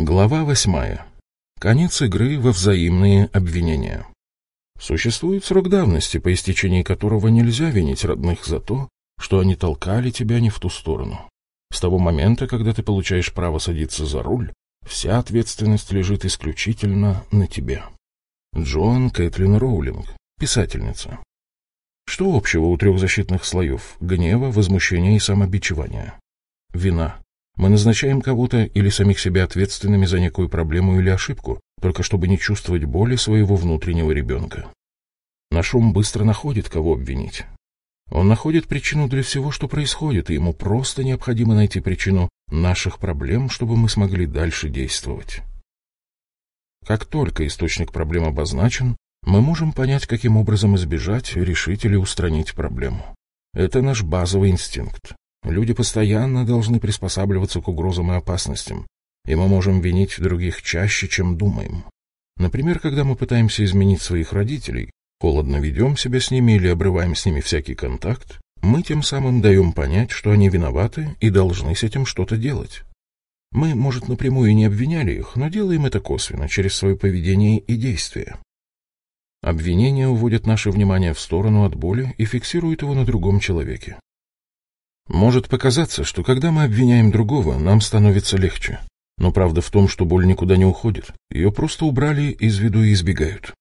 Глава восьмая. Конец игры во взаимные обвинения. Существует срок давности, по истечении которого нельзя винить родных за то, что они толкали тебя не в ту сторону. С того момента, когда ты получаешь право садиться за руль, вся ответственность лежит исключительно на тебе. Джоан Кэтлин Роулинг, писательница. Что общего у трех защитных слоев – гнева, возмущения и самобичевания? Вина. Мы назначаем кого-то или самих себя ответственными за некую проблему или ошибку, только чтобы не чувствовать боли своего внутреннего ребенка. Наш ум быстро находит, кого обвинить. Он находит причину для всего, что происходит, и ему просто необходимо найти причину наших проблем, чтобы мы смогли дальше действовать. Как только источник проблем обозначен, мы можем понять, каким образом избежать, решить или устранить проблему. Это наш базовый инстинкт. Люди постоянно должны приспосабливаться к угрозам и опасностям, и мы можем винить других чаще, чем думаем. Например, когда мы пытаемся изменить своих родителей, холодно ведем себя с ними или обрываем с ними всякий контакт, мы тем самым даем понять, что они виноваты и должны с этим что-то делать. Мы, может, напрямую и не обвиняли их, но делаем это косвенно, через свое поведение и действия. Обвинения уводят наше внимание в сторону от боли и фиксируют его на другом человеке. Может показаться, что когда мы обвиняем другого, нам становится легче. Но правда в том, что боль никуда не уходит. Ее просто убрали из виду и избегают.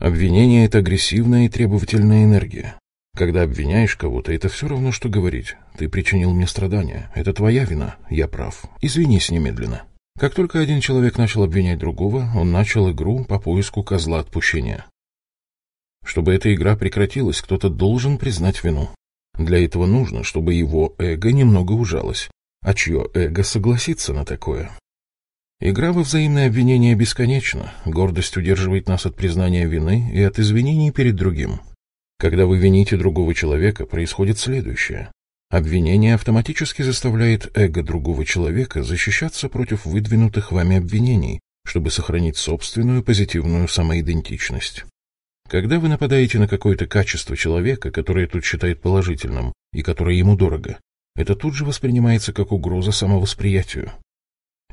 Обвинение — это агрессивная и требовательная энергия. Когда обвиняешь кого-то, это все равно, что говорить. Ты причинил мне страдания. Это твоя вина. Я прав. Извинись немедленно. Как только один человек начал обвинять другого, он начал игру по поиску козла отпущения. Чтобы эта игра прекратилась, кто-то должен признать вину. Для этого нужно, чтобы его эго немного ужалось. А чье эго согласится на такое? Игра во взаимное обвинение бесконечна. Гордость удерживает нас от признания вины и от извинений перед другим. Когда вы вините другого человека, происходит следующее. Обвинение автоматически заставляет эго другого человека защищаться против выдвинутых вами обвинений, чтобы сохранить собственную позитивную самоидентичность. Когда вы нападаете на какое-то качество человека, которое тут считает положительным и которое ему дорого, это тут же воспринимается как угроза самовосприятию.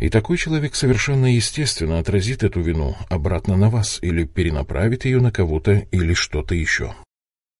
И такой человек совершенно естественно отразит эту вину обратно на вас или перенаправит ее на кого-то или что-то еще.